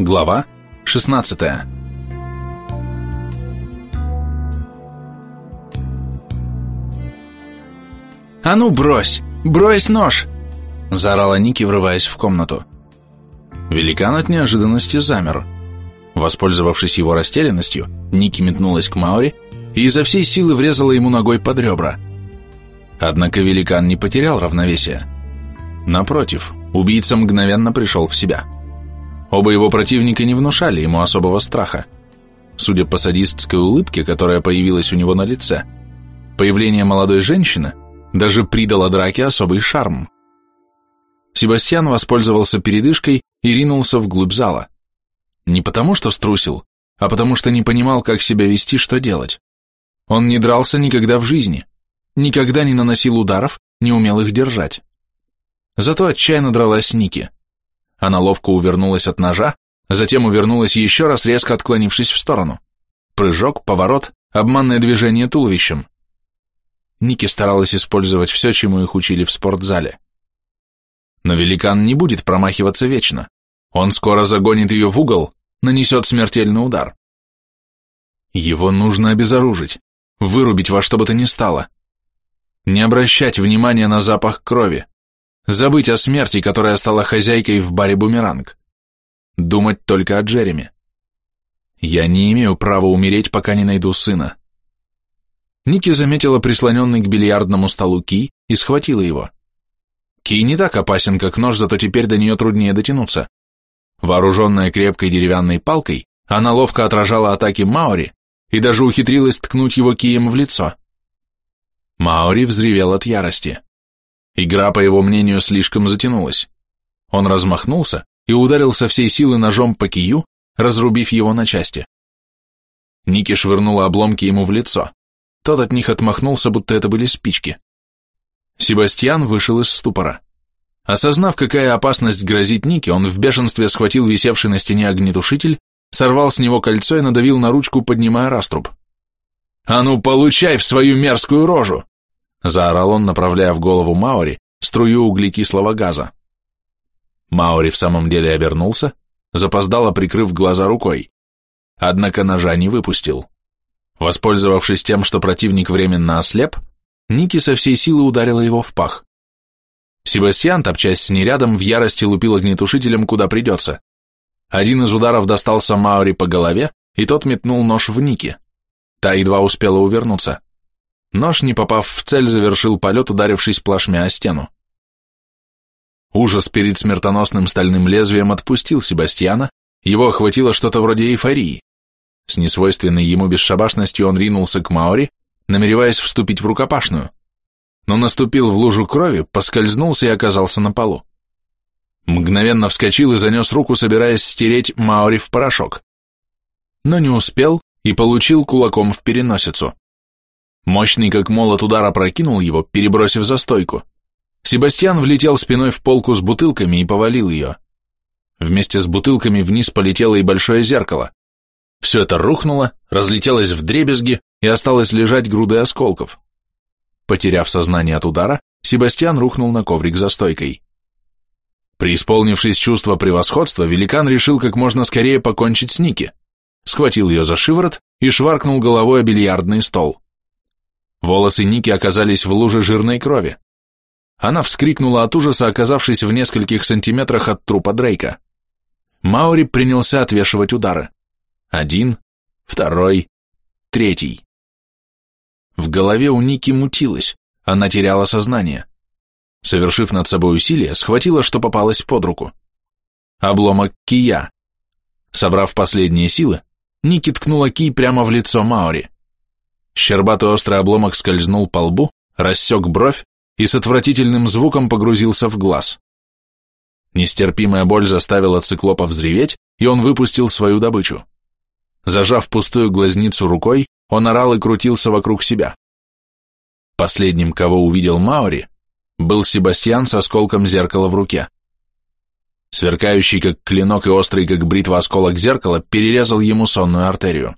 Глава 16 «А ну брось! Брось нож!» – заорала Ники, врываясь в комнату. Великан от неожиданности замер. Воспользовавшись его растерянностью, Ники метнулась к Маури и изо всей силы врезала ему ногой под ребра. Однако великан не потерял равновесия. Напротив, убийца мгновенно пришел в себя. Оба его противника не внушали ему особого страха. Судя по садистской улыбке, которая появилась у него на лице, появление молодой женщины даже придало драке особый шарм. Себастьян воспользовался передышкой и ринулся вглубь зала. Не потому, что струсил, а потому, что не понимал, как себя вести, что делать. Он не дрался никогда в жизни, никогда не наносил ударов, не умел их держать. Зато отчаянно дралась Ники. Она ловко увернулась от ножа, затем увернулась еще раз, резко отклонившись в сторону. Прыжок, поворот, обманное движение туловищем. Ники старалась использовать все, чему их учили в спортзале. Но великан не будет промахиваться вечно. Он скоро загонит ее в угол, нанесет смертельный удар. Его нужно обезоружить, вырубить во что бы то ни стало. Не обращать внимания на запах крови, забыть о смерти, которая стала хозяйкой в баре «Бумеранг». Думать только о Джереми. Я не имею права умереть, пока не найду сына. Ники заметила прислоненный к бильярдному столу Ки и схватила его. Ки не так опасен, как нож, зато теперь до нее труднее дотянуться. Вооруженная крепкой деревянной палкой, она ловко отражала атаки Маори и даже ухитрилась ткнуть его кием в лицо. Маори взревел от ярости. Игра, по его мнению, слишком затянулась. Он размахнулся и ударил со всей силы ножом по кию, разрубив его на части. Ники швырнула обломки ему в лицо. Тот от них отмахнулся, будто это были спички. Себастьян вышел из ступора. Осознав, какая опасность грозит Нике, он в бешенстве схватил висевший на стене огнетушитель, сорвал с него кольцо и надавил на ручку, поднимая раструб. «А ну, получай в свою мерзкую рожу!» Заорал он, направляя в голову Маори струю углекислого газа. Маори в самом деле обернулся, запоздало прикрыв глаза рукой. Однако ножа не выпустил. Воспользовавшись тем, что противник временно ослеп, Ники со всей силы ударила его в пах. Себастьян, топчась с ней в ярости лупил огнетушителем куда придется. Один из ударов достался Маори по голове, и тот метнул нож в Ники. Та едва успела увернуться. Нож, не попав в цель, завершил полет, ударившись плашмя о стену. Ужас перед смертоносным стальным лезвием отпустил Себастьяна, его охватило что-то вроде эйфории. С несвойственной ему бесшабашностью он ринулся к Маори, намереваясь вступить в рукопашную, но наступил в лужу крови, поскользнулся и оказался на полу. Мгновенно вскочил и занес руку, собираясь стереть Маори в порошок. Но не успел и получил кулаком в переносицу. Мощный как молот удар опрокинул его, перебросив за стойку. Себастьян влетел спиной в полку с бутылками и повалил ее. Вместе с бутылками вниз полетело и большое зеркало. Все это рухнуло, разлетелось в дребезги и осталось лежать грудой осколков. Потеряв сознание от удара, Себастьян рухнул на коврик за стойкой. Преисполнившись чувства превосходства, великан решил как можно скорее покончить с Ники, схватил ее за шиворот и шваркнул головой о бильярдный стол. Волосы Ники оказались в луже жирной крови. Она вскрикнула от ужаса, оказавшись в нескольких сантиметрах от трупа Дрейка. Маури принялся отвешивать удары. Один, второй, третий. В голове у Ники мутилось, она теряла сознание. Совершив над собой усилие, схватила, что попалось под руку. Обломок кия. Собрав последние силы, Ники ткнула кий прямо в лицо Маури. Щербатый острый обломок скользнул по лбу, рассек бровь и с отвратительным звуком погрузился в глаз. Нестерпимая боль заставила циклопа взреветь, и он выпустил свою добычу. Зажав пустую глазницу рукой, он орал и крутился вокруг себя. Последним, кого увидел Маури, был Себастьян с осколком зеркала в руке. Сверкающий как клинок и острый как бритва осколок зеркала перерезал ему сонную артерию.